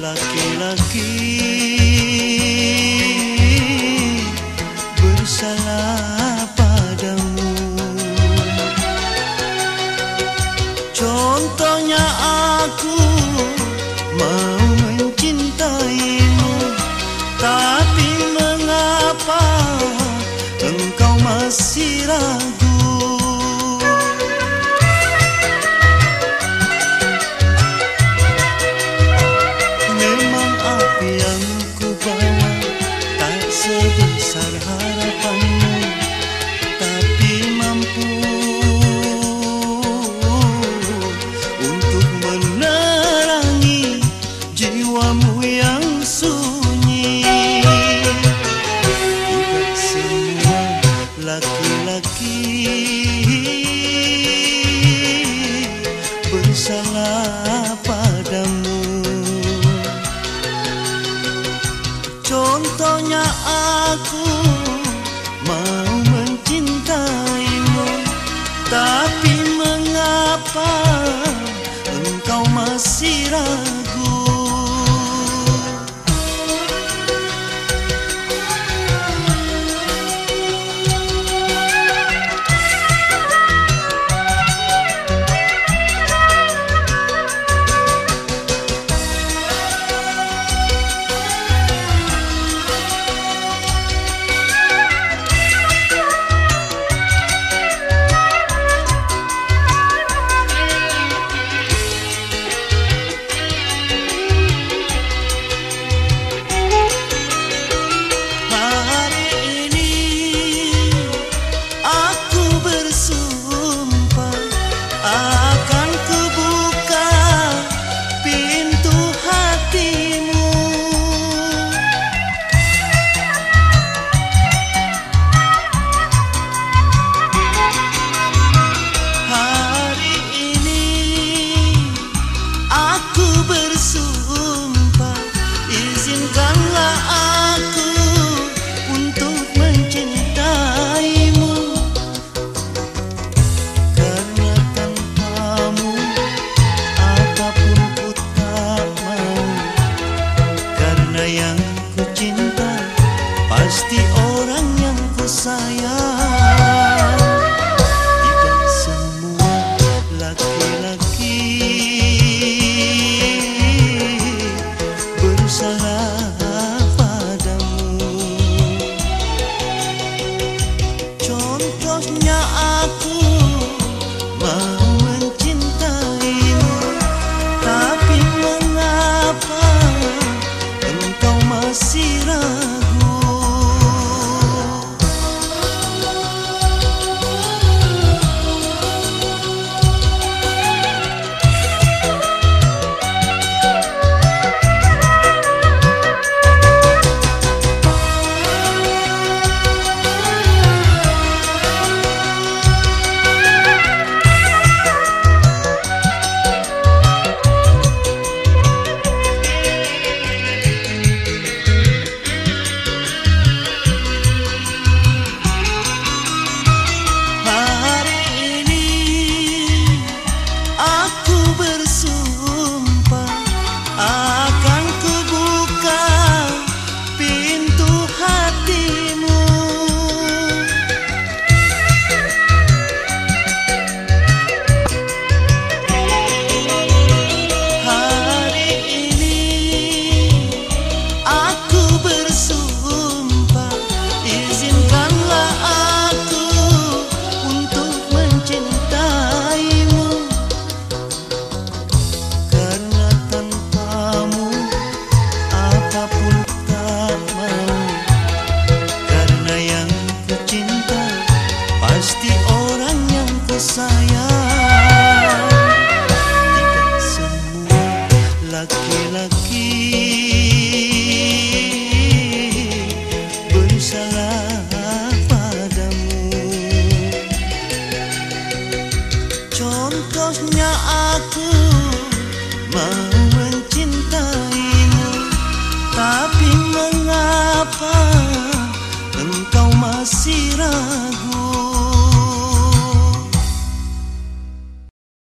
laki-laki bersalah. Bersalah padamu. Contohnya aku mau mencintaimu, tapi mengapa engkau masih kerana aku sayang Jika semua laki-laki